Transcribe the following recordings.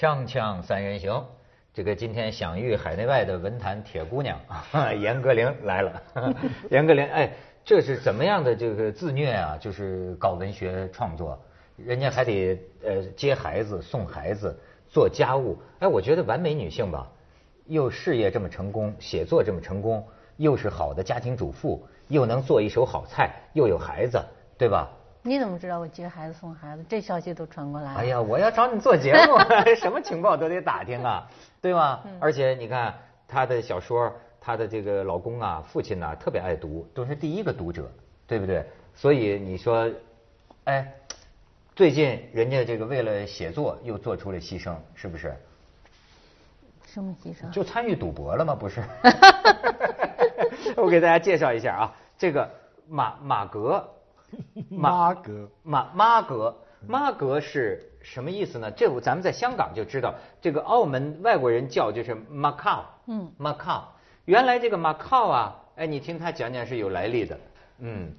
锵锵三人行，这个今天享誉海内外的文坛铁姑娘啊，严歌苓来了。严歌苓，哎，这是怎么样的这个自虐啊？就是搞文学创作，人家还得呃接孩子、送孩子、做家务。哎，我觉得完美女性吧，又事业这么成功，写作这么成功，又是好的家庭主妇，又能做一手好菜，又有孩子，对吧？你怎么知道我接孩子送孩子？这消息都传过来了。哎呀，我要找你做节目，什么情报都得打听啊，对吗？而且你看她的小说，她的这个老公啊、父亲呐，特别爱读，都是第一个读者，对不对？所以你说，哎，最近人家这个为了写作又做出了牺牲，是不是？什么牺牲？就参与赌博了吗？不是。我给大家介绍一下啊，这个马马格。马格，马马格，马格是什么意思呢？这咱们在香港就知道，这个澳门外国人叫就是 Macau，嗯，Macau，原来这个 Macau 啊，哎，你听他讲讲是有来历的，嗯，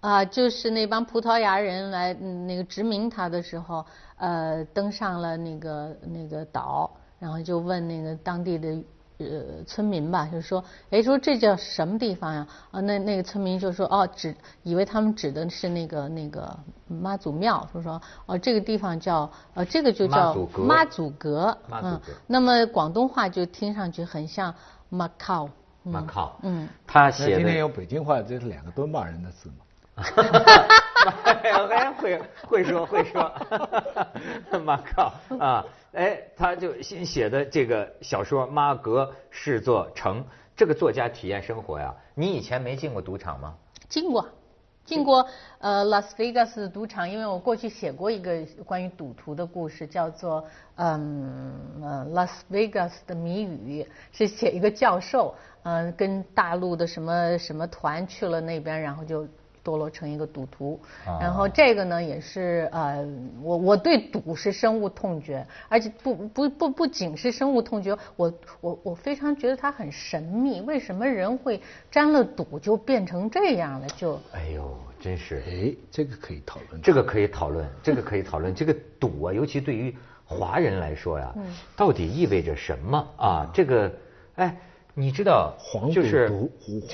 啊，就是那帮葡萄牙人来那个殖民他的时候，呃，登上了那个那个岛，然后就问那个当地的。呃，村民吧，就是说，哎，说这叫什么地方呀？啊，那那个村民就说，哦，指以为他们指的是那个那个妈祖庙，说说，哦，这个地方叫，呃，这个就叫妈祖阁。妈祖阁。那么广东话就听上去很像 Macau。Macau。嗯。他写的。今天有北京话，这是两个敦马人的字嘛？哈哈哈会会说会说。Macau 啊。哎，他就新写的这个小说《妈格是座城这个作家体验生活呀。你以前没进过赌场吗？进过，进过呃拉斯维加斯的赌场，因为我过去写过一个关于赌徒的故事，叫做嗯呃拉斯维加斯的谜语，是写一个教授嗯跟大陆的什么什么团去了那边，然后就。堕落成一个赌徒，然后这个呢也是呃，我我对赌是深恶痛绝，而且不不不不仅是深恶痛绝，我我我非常觉得它很神秘，为什么人会沾了赌就变成这样了？就哎呦，真是哎，这个可以讨论，这个可以讨论，这个可以讨论，这个赌啊，尤其对于华人来说呀，到底意味着什么啊？这个哎。你知道，就是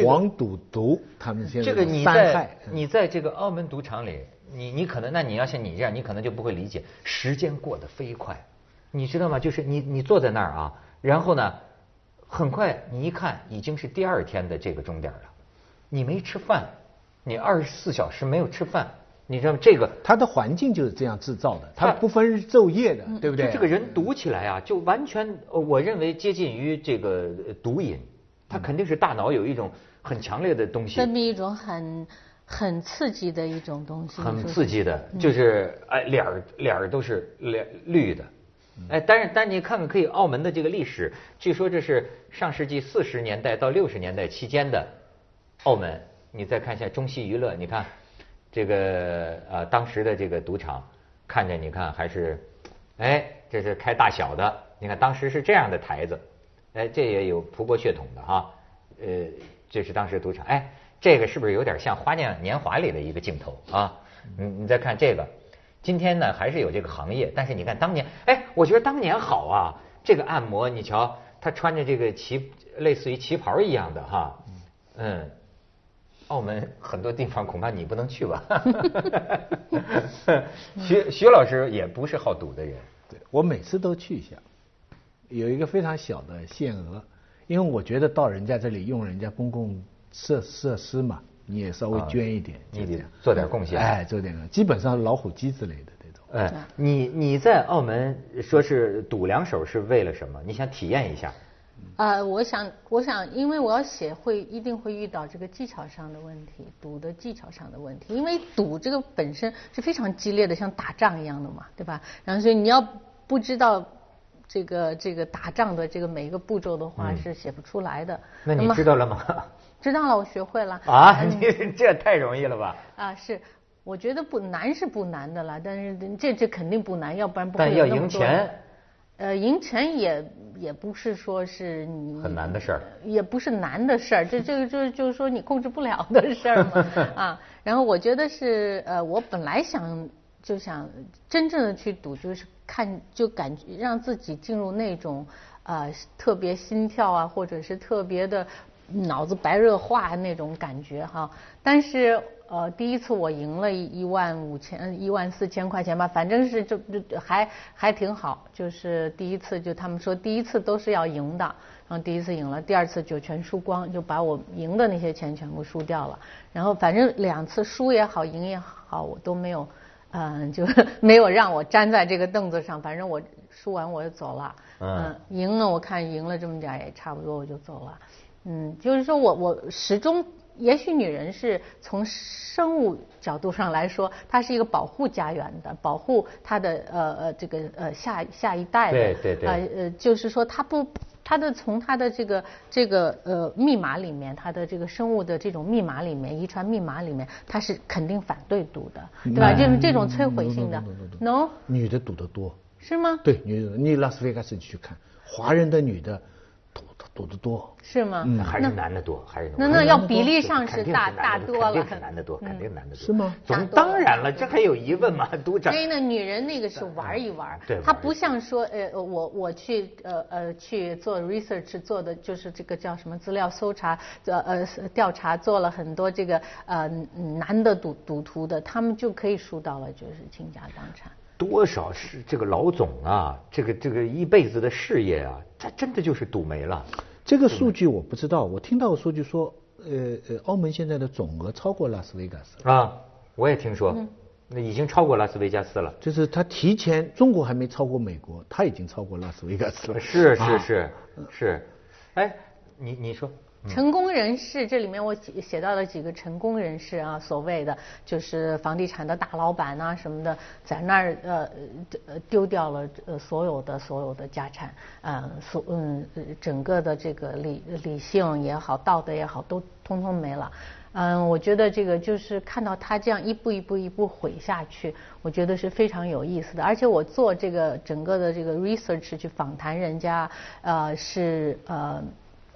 黄赌毒，他们现在这个你在你在这个澳门赌场里，你你可能那你要像你这样，你可能就不会理解，时间过得飞快，你知道吗？就是你你坐在那儿啊，然后呢，很快你一看已经是第二天的这个钟点了，你没吃饭，你二十四小时没有吃饭。你知道这个，它的环境就是这样制造的，它不分昼夜的，对不对？这个人读起来啊，就完全，我认为接近于这个毒瘾，他肯定是大脑有一种很强烈的东西，分泌一种很很刺激的一种东西，很刺激的，就是哎脸儿脸儿都是脸绿的，哎，但是但你看看可以澳门的这个历史，据说这是上世纪四十年代到六十年代期间的澳门，你再看一下中西娱乐，你看。这个呃，当时的这个赌场，看着你看还是，哎，这是开大小的。你看当时是这样的台子，哎，这也有葡国血统的哈。呃，这是当时赌场。哎，这个是不是有点像《花样年华》里的一个镜头啊？你你再看这个，今天呢还是有这个行业，但是你看当年，哎，我觉得当年好啊。这个按摩，你瞧，他穿着这个旗，类似于旗袍一样的哈，嗯。澳门很多地方恐怕你不能去吧？徐徐老师也不是好赌的人，对我每次都去一下，有一个非常小的限额，因为我觉得到人家这里用人家公共设设施嘛，你也稍微捐一点，你得做点贡献，哎，做点基本上老虎机之类的这种。哎，你你在澳门说是赌两手是为了什么？你想体验一下？啊，我想，我想，因为我要写，会一定会遇到这个技巧上的问题，赌的技巧上的问题。因为赌这个本身是非常激烈的，像打仗一样的嘛，对吧？然后所以你要不知道这个这个打仗的这个每一个步骤的话，是写不出来的。那你知道了吗？知道了，我学会了。啊，你这太容易了吧？啊，是，我觉得不难是不难的了，但是这这肯定不难，要不然不会有那么多。但要赢钱。呃，赢钱也也不是说是你很难的事儿，也不是难的事儿，这这个就是就是说你控制不了的事儿嘛 啊。然后我觉得是呃，我本来想就想真正的去赌，就是看就感觉让自己进入那种呃特别心跳啊，或者是特别的脑子白热化那种感觉哈。但是呃第一次我赢了一万五千一万四千块钱吧，反正是就就还还挺好。就是第一次就他们说第一次都是要赢的，然后第一次赢了，第二次就全输光，就把我赢的那些钱全部输掉了。然后反正两次输也好，赢也好，我都没有。嗯，就 没有让我粘在这个凳子上，反正我输完我就走了。嗯，赢了我看赢了这么点也差不多，我就走了。嗯，就是说我我始终，也许女人是从生物角度上来说，她是一个保护家园的，保护她的呃呃这个呃下下一代的。对对对。呃呃，就是说她不。她的从她的这个这个呃密码里面，她的这个生物的这种密码里面，遗传密码里面，她是肯定反对赌的，对吧？就是这种摧毁性的，no，女的赌的多，是吗？对，女的，你拉斯维加斯你去看，华人的女的。赌的多是吗？还是男的多？还是那那要比例上是大大多了，肯定是男的多，肯定男的多。是吗？总当然了，这还有疑问吗？赌场。所以呢，女人那个是玩一玩，对，她不像说呃，我我去呃呃去做 research 做的就是这个叫什么资料搜查呃呃调查做了很多这个呃男的赌赌徒的，他们就可以输到了就是倾家荡产。多少是这个老总啊，这个这个一辈子的事业啊，他真的就是赌没了。这个数据我不知道，我听到数据说，呃呃，澳门现在的总额超过拉斯维加斯。啊，我也听说，那已经超过拉斯维加斯了。就是他提前，中国还没超过美国，他已经超过拉斯维加斯了。是是是是，哎，你你说。成功人士，这里面我写写到了几个成功人士啊，所谓的就是房地产的大老板呐什么的，在那儿呃呃丢掉了呃所有的所有的家产，嗯所嗯整个的这个理理性也好，道德也好，都通通没了。嗯，我觉得这个就是看到他这样一步一步一步毁下去，我觉得是非常有意思的。而且我做这个整个的这个 research 去访谈人家，呃是呃。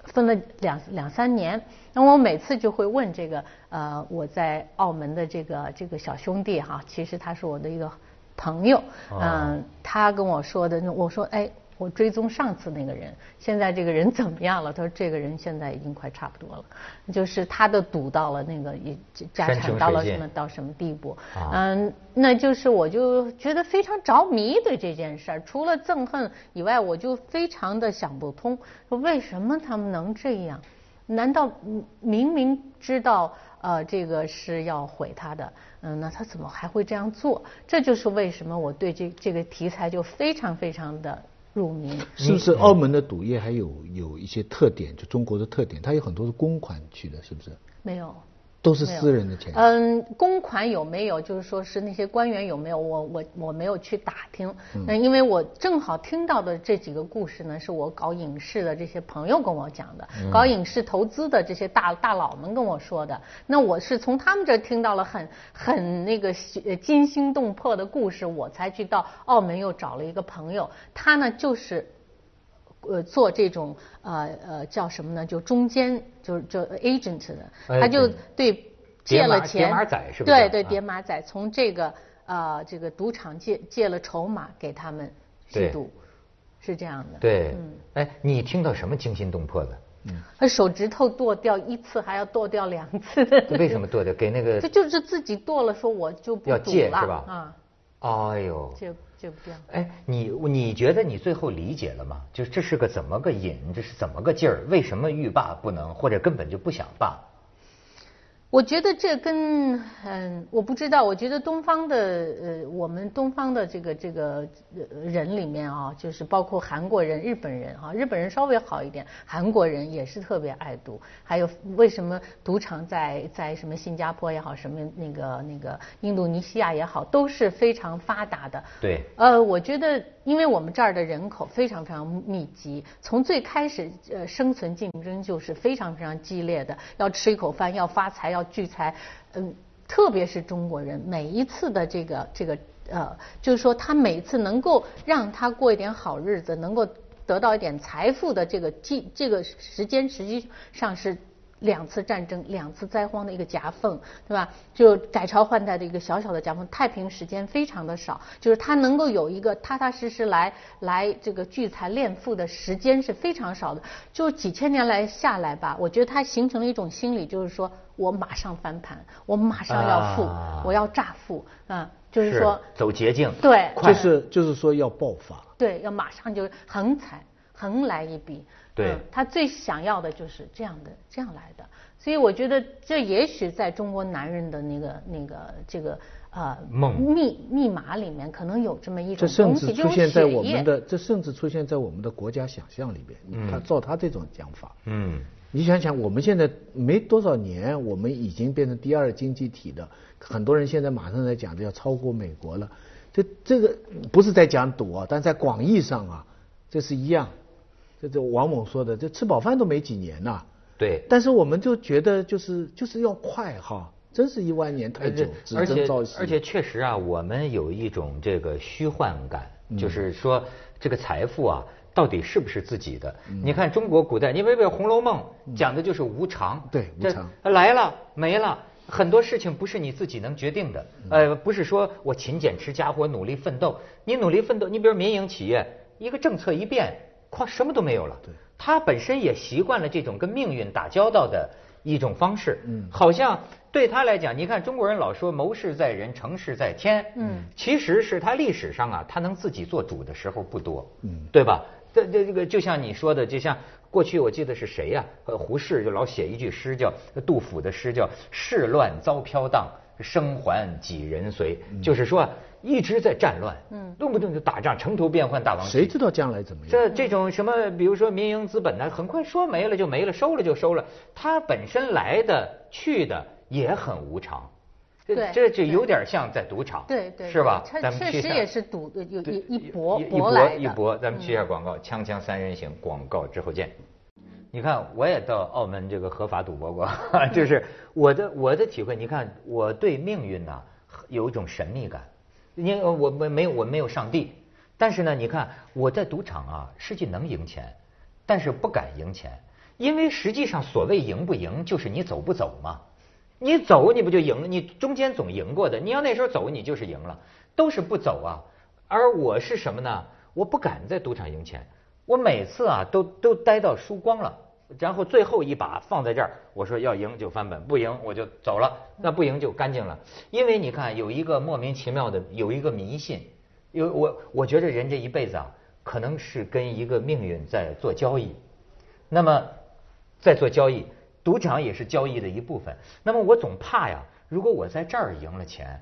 分了两两三年，那我每次就会问这个呃我在澳门的这个这个小兄弟哈，其实他是我的一个朋友，嗯，他跟我说的，我说哎。我追踪上次那个人，现在这个人怎么样了？他说这个人现在已经快差不多了，就是他的赌到了那个也家产到了什么到什么地步？嗯，那就是我就觉得非常着迷对这件事儿，除了憎恨以外，我就非常的想不通，说为什么他们能这样？难道明明知道呃这个是要毁他的，嗯，那他怎么还会这样做？这就是为什么我对这这个题材就非常非常的。入迷是不是？澳门的赌业还有有一些特点，就中国的特点，它有很多是公款去的，是不是？没有。都是私人的钱。嗯，公款有没有？就是说是那些官员有没有？我我我没有去打听。嗯。因为我正好听到的这几个故事呢，是我搞影视的这些朋友跟我讲的，搞影视投资的这些大大佬们跟我说的。那我是从他们这听到了很很那个惊心动魄的故事，我才去到澳门又找了一个朋友，他呢就是呃做这种呃呃叫什么呢？就中间。就是就 agent 的，他就对借了钱，对对叠马仔，从这个呃这个赌场借借了筹码给他们去赌，是这样的。对，嗯，哎，你听到什么惊心动魄的？嗯，他手指头剁掉一次，还要剁掉两次。为什么 剁掉？给那个？他就是自己剁了，说我就不赌了，是吧？啊，哎呦。戒不掉。哎，你你觉得你最后理解了吗？就这是个怎么个瘾？这是怎么个劲儿？为什么欲罢不能，或者根本就不想罢？我觉得这跟嗯，我不知道。我觉得东方的呃，我们东方的这个这个人里面啊，就是包括韩国人、日本人啊，日本人稍微好一点，韩国人也是特别爱赌。还有为什么赌场在在什么新加坡也好，什么那个那个印度尼西亚也好，都是非常发达的。对。呃，我觉得。因为我们这儿的人口非常非常密集，从最开始呃生存竞争就是非常非常激烈的，要吃一口饭，要发财，要聚财，嗯，特别是中国人，每一次的这个这个呃，就是说他每次能够让他过一点好日子，能够得到一点财富的这个这这个时间实际上是两次战争、两次灾荒的一个夹缝，对吧？就改朝换代的一个小小的夹缝，太平时间非常的少，就是他能够有一个踏踏实实来来这个聚财敛富的时间是非常少的。就几千年来下来吧，我觉得他形成了一种心理，就是说我马上翻盘，我马上要富，啊我要乍富啊，就是说走捷径，对快就是就是说要爆发。对，要马上就横财，横来一笔。对嗯他最想要的就是这样的，这样来的。所以我觉得这也许在中国男人的那个那个这个呃梦密密码里面，可能有这么一这种东西，甚至出现在我们的，这甚至出现在我们的国家想象里边。他照他这种讲法，嗯，你想想，我们现在没多少年，我们已经变成第二经济体的，很多人现在马上在讲的要超过美国了。这这个不是在讲赌啊，但在广义上啊，这是一样。这这王猛说的，这吃饱饭都没几年呐、对。但是我们就觉得就是就是要快哈，真是一万年太久，只而且。而且确实啊，我们有一种这个虚幻感，嗯就是说这个财富啊，到底是不是自己的？嗯你看中国古代，你比如《红楼梦》讲的就是无常，对无常来了没了。很多事情不是你自己能决定的，嗯呃，不是说我勤俭持家，我努力奋斗。你努力奋斗，你比如民营企业，一个政策一变，哐，什么都没有了。对他本身也习惯了这种跟命运打交道的一种方式，嗯好像对他来讲，你看中国人老说谋事在人，成事在天，嗯其实是他历史上啊，他能自己做主的时候不多，嗯对吧？这这这个就像你说的，就像过去我记得是谁呀、呃，胡适就老写一句诗叫杜甫的诗叫“世乱遭飘荡，生还几人随”，就是说一直在战乱，嗯动不动就打仗，城头变换大王旗。谁知道将来怎么样？这这种什么，比如说民营资本呢，很快说没了就没了，收了就收了，它本身来的去的也很无常。这对这就有点像在赌场，对对，是吧？咱们去一下确实也是赌有有一一搏一搏来的，一搏，咱们去一下嗯广告，锵锵三人行，广告之后见。你看，我也到澳门这个合法赌博过，就是我的我的体会。你看，我对命运呐有一种神秘感。因为我没没有我没有上帝，但是呢，你看我在赌场啊，实际能赢钱，但是不敢赢钱，因为实际上所谓赢不赢，就是你走不走嘛。你走你不就赢了？你中间总赢过的，你要那时候走，你就是赢了，都是不走啊。而我是什么呢？我不敢在赌场赢钱，我每次啊都都待到输光了，然后最后一把放在这儿，我说要赢就翻本，不赢我就走了，那不赢就干净了。因为你看有一个莫名其妙的有一个迷信，有我我觉得人这一辈子啊，可能是跟一个命运在做交易。那么在做交易，赌场也是交易的一部分。那么我总怕呀，如果我在这儿赢了钱，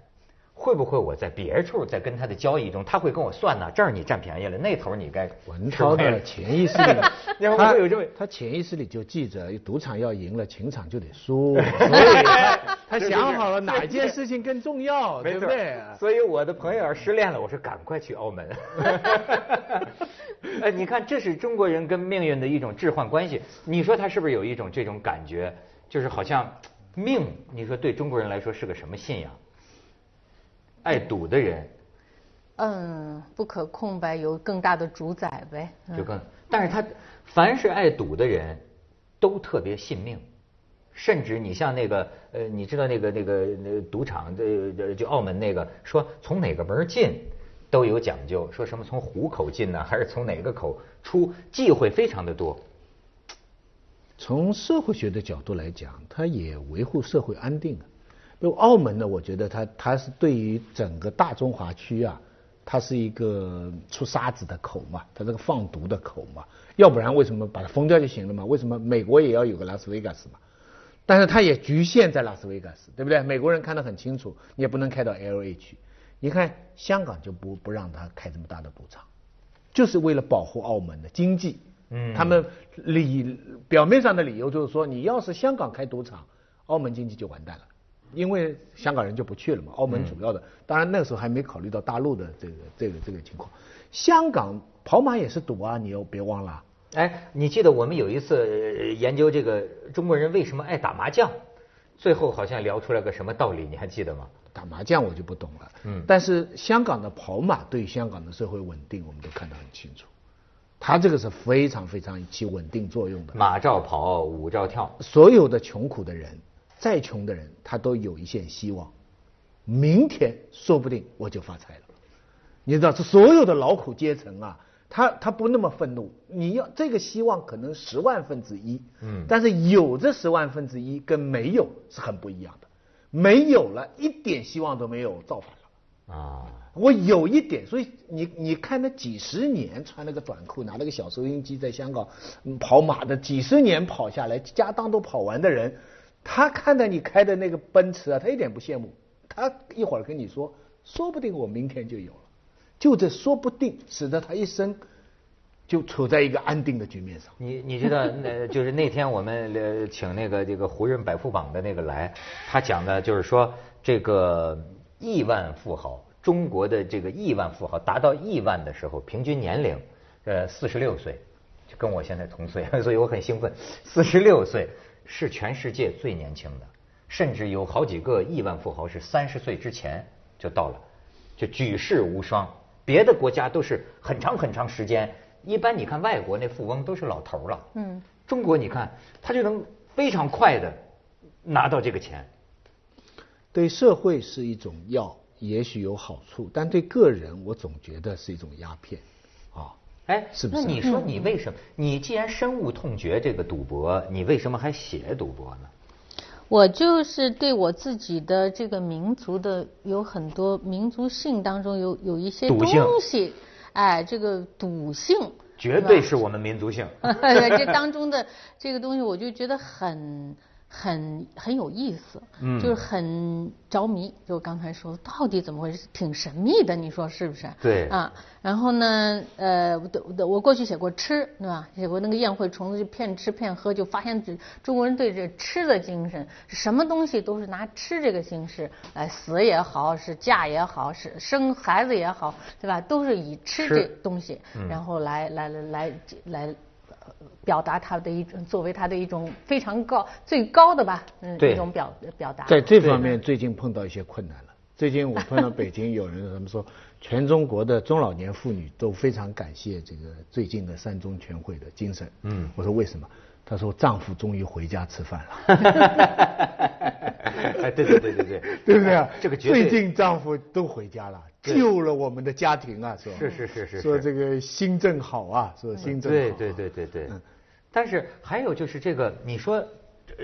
会不会我在别处在跟他的交易中，他会跟我算呢？这儿你占便宜了，那头你该文涛的潜意识里，他会有这么他潜意识里就记着，赌场要赢了，情场就得输，所以他他想好了哪件事情更重要，对不对？所以我的朋友要失恋了，我说赶快去澳门。哎，你看，这是中国人跟命运的一种置换关系。你说他是不是有一种这种感觉，就是好像命？你说对中国人来说是个什么信仰？爱赌的人嗯，不可控呗，有更大的主宰呗。嗯就更，但是他凡是爱赌的人，都特别信命，甚至你像那个呃，你知道那个那个那个赌场，的就澳门那个说从哪个门进都有讲究，说什么从虎口进呢，还是从哪个口出，忌讳非常的多。从社会学的角度来讲，它也维护社会安定啊。比如澳门呢，我觉得它它是对于整个大中华区啊，它是一个出沙子的口嘛，它这个放毒的口嘛。要不然为什么把它封掉就行了嘛？为什么美国也要有个拉斯维加斯嘛？但是它也局限在拉斯维加斯，对不对？美国人看得很清楚，你也不能开到 L A 去。你看香港就不不让他开这么大的赌场，就是为了保护澳门的经济。嗯他们理表面上的理由就是说，你要是香港开赌场，澳门经济就完蛋了，因为香港人就不去了嘛。澳门主要的，当然那个时候还没考虑到大陆的这个这个这个情况。香港跑马也是赌啊，你又别忘了。哎，你记得我们有一次呃研究这个中国人为什么爱打麻将，最后好像聊出来个什么道理，你还记得吗？打麻将我就不懂了，嗯但是香港的跑马对香港的社会稳定，我们都看得很清楚。它这个是非常非常起稳定作用的。马照跑，舞照跳。所有的穷苦的人，再穷的人，他都有一线希望。明天说不定我就发财了。你知道，这所有的劳苦阶层啊，他他不那么愤怒。你要这个希望可能十万分之一，嗯，但是有这十万分之一跟没有是很不一样的。没有了一点希望都没有，造反了啊！我有一点，所以你你看那几十年穿了个短裤，拿了个小收音机在香港跑马的，几十年跑下来，家当都跑完的人，他看到你开的那个奔驰啊，他一点不羡慕。他一会儿跟你说，说不定我明天就有了，就这说不定，使得他一生就处在一个安定的局面上。你你知道，那就是那天我们呃请那个这个胡润百富榜的那个来，他讲的就是说这个亿万富豪。中国的这个亿万富豪达到亿万的时候，平均年龄呃四十六岁，就跟我现在同岁，所以我很兴奋。四十六岁是全世界最年轻的，甚至有好几个亿万富豪是三十岁之前就到了，就举世无双。别的国家都是很长很长时间，一般你看外国那富翁都是老头了。嗯。中国你看他就能非常快的拿到这个钱，对社会是一种药。也许有好处，但对个人，我总觉得是一种鸦片，啊，哎，是不是？那你说你为什么？你既然深恶痛绝这个赌博，你为什么还写赌博呢？我就是对我自己的这个民族的有很多民族性当中有有一些东西，哎，这个赌性，绝对是我们民族性。这当中的这个东西，我就觉得很。很很有意思，嗯，就是很着迷。就刚才说，到底怎么回事？挺神秘的，你说是不是？对。啊，然后呢，呃，我我过去写过吃，对吧？写过那个宴会虫子，就骗吃骗喝，就发现这中国人对这吃的精神，什么东西都是拿吃这个形式来死也好，是嫁也好，是生孩子也好，对吧？都是以吃这东西，然后来来来来来。表达他的一种，作为他的一种非常高、最高的吧，嗯，一种表表达。在这方面，最近碰到一些困难了。最近我碰到北京有人他们说，全中国的中老年妇女都非常感谢这个最近的三中全会的精神。嗯，我说为什么？他说丈夫终于回家吃饭了。哎，对对对对对，对不对啊？这个最近丈夫都回家了。救了我们的家庭啊，是吧？是是是是。说这个新政好啊，说新政好。对对对对对。但是还有就是这个，你说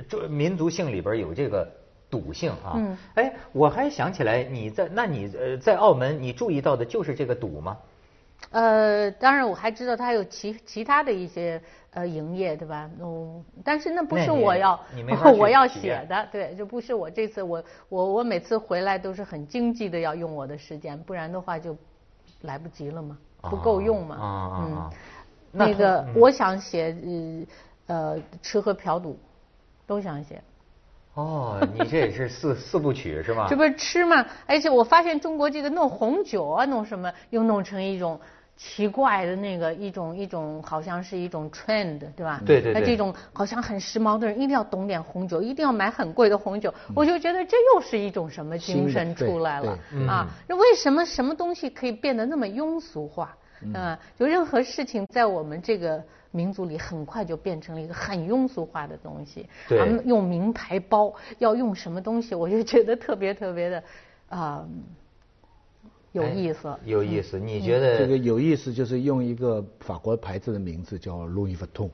这民族性里边有这个赌性啊。嗯。哎，我还想起来，你在那你呃在澳门，你注意到的就是这个赌吗？呃，当然我还知道他有其其他的一些。呃，营业对吧？嗯，但是那不是我要 我要写的，对，就不是我这次我我我每次回来都是很经济的要用我的时间，不然的话就来不及了嘛，不够用嘛。嗯，那个我想写呃呃吃喝嫖赌都想写。哦，你这也是四四部曲是吗？这不是吃嘛？而且我发现中国这个弄红酒啊，弄什么又弄成一种。奇怪的那个一种一种好像是一种 trend 对吧？对对对。那这种好像很时髦的人一定要懂点红酒，一定要买很贵的红酒。我就觉得这又是一种什么精神出来了啊？那为什么什么东西可以变得那么庸俗化？啊，就任何事情在我们这个民族里很快就变成了一个很庸俗化的东西。对。用名牌包，要用什么东西，我就觉得特别特别的啊。有意思，有意思。你觉得这个有意思，就是用一个法国牌子的名字叫 Louis Vuitton。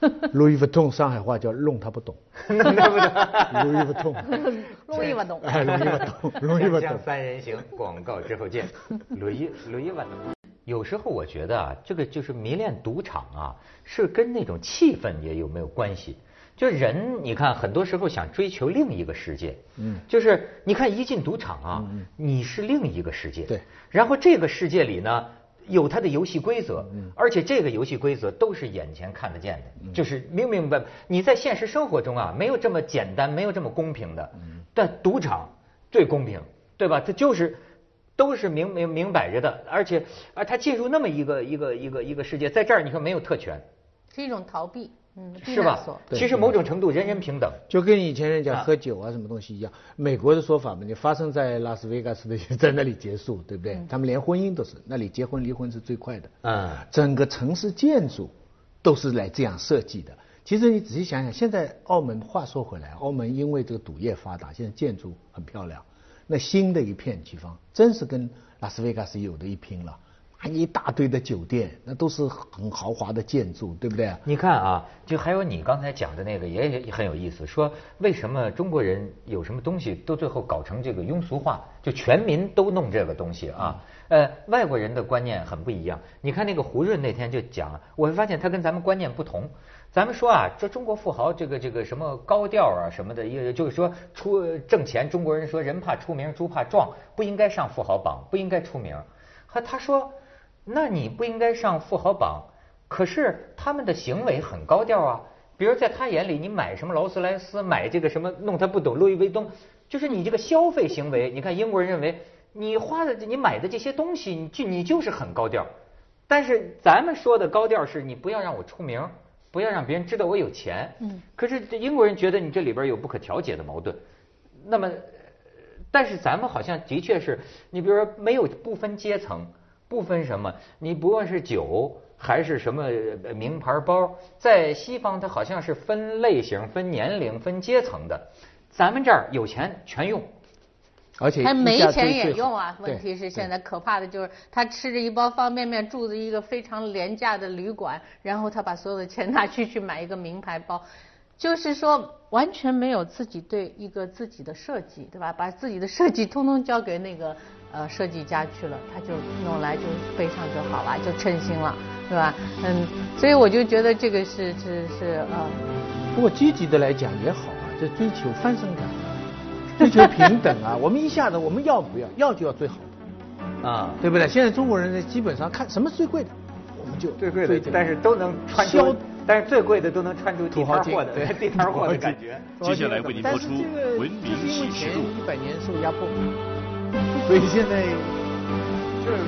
Louis Vuitton 上海话叫弄他不懂。Louis Vuitton，Louis Vuitton，Louis Vuitton。三人行，广告之后见。Louis Louis Vuitton。有时候我觉得啊，这个就是迷恋赌场啊，是跟那种气氛也有没有关系？就人，你看，很多时候想追求另一个世界，嗯，就是你看一进赌场啊，你是另一个世界，对，然后这个世界里呢，有它的游戏规则，嗯，而且这个游戏规则都是眼前看得见的，就是明明白，你在现实生活中啊，没有这么简单，没有这么公平的，但赌场最公平，对吧？它就是都是明明明摆着的，而且啊，他进入那么一个一个一个一个世界，在这儿你说没有特权，是一种逃避。嗯是吧？其实某种程度人人平等。就跟以前人讲喝酒啊什么东西一样，美国的说法嘛，你发生在拉斯维加斯的在那里结束，对不对？他们连婚姻都是那里结婚离婚是最快的。嗯，整个城市建筑都是来这样设计的。其实你仔细想想，现在澳门话说回来，澳门因为这个赌业发达，现在建筑很漂亮。那新的一片地方，真是跟拉斯维加斯有的一拼了。一大堆的酒店，那都是很豪华的建筑，对不对？你看啊，就还有你刚才讲的那个也很有意思，说为什么中国人有什么东西都最后搞成这个庸俗化，就全民都弄这个东西啊？呃，外国人的观念很不一样。你看那个胡润那天就讲，我发现他跟咱们观念不同。咱们说啊，这中国富豪这个这个什么高调啊什么的，也就是说出挣钱，中国人说人怕出名猪怕壮，不应该上富豪榜，不应该出名。和他说。那你不应该上富豪榜，可是他们的行为很高调啊。比如在他眼里，你买什么劳斯莱斯，买这个什么弄他不懂路易威登，就是你这个消费行为。你看英国人认为你花的你买的这些东西，你就你就是很高调。但是咱们说的高调是你不要让我出名，不要让别人知道我有钱。嗯。可是英国人觉得你这里边有不可调解的矛盾。那么，但是咱们好像的确是你比如说没有不分阶层。不分什么，你不论是酒还是什么名牌包，在西方它好像是分类型、分年龄、分阶层的。咱们这儿有钱全用，而且他没钱也用啊。问题是现在可怕的就是他吃着一包方便面，住着一个非常廉价的旅馆，然后他把所有的钱拿去去买一个名牌包，就是说完全没有自己对一个自己的设计，对吧？把自己的设计通通交给那个。呃，设计家去了，他就弄来就背上就好了，就称心了，对吧？嗯，所以我就觉得这个是是是呃。不过积极的来讲也好啊，就追求翻身感，追求平等啊。我们一下子我们要不要？要就要最好的啊，对不对？现在中国人呢，基本上看什么最贵的，我们就最贵的，但是都能穿出，但是最贵的都能穿出地摊货的，地摊货的感觉。接下来为您播出文明启示录。一百年受压迫。所以现在就是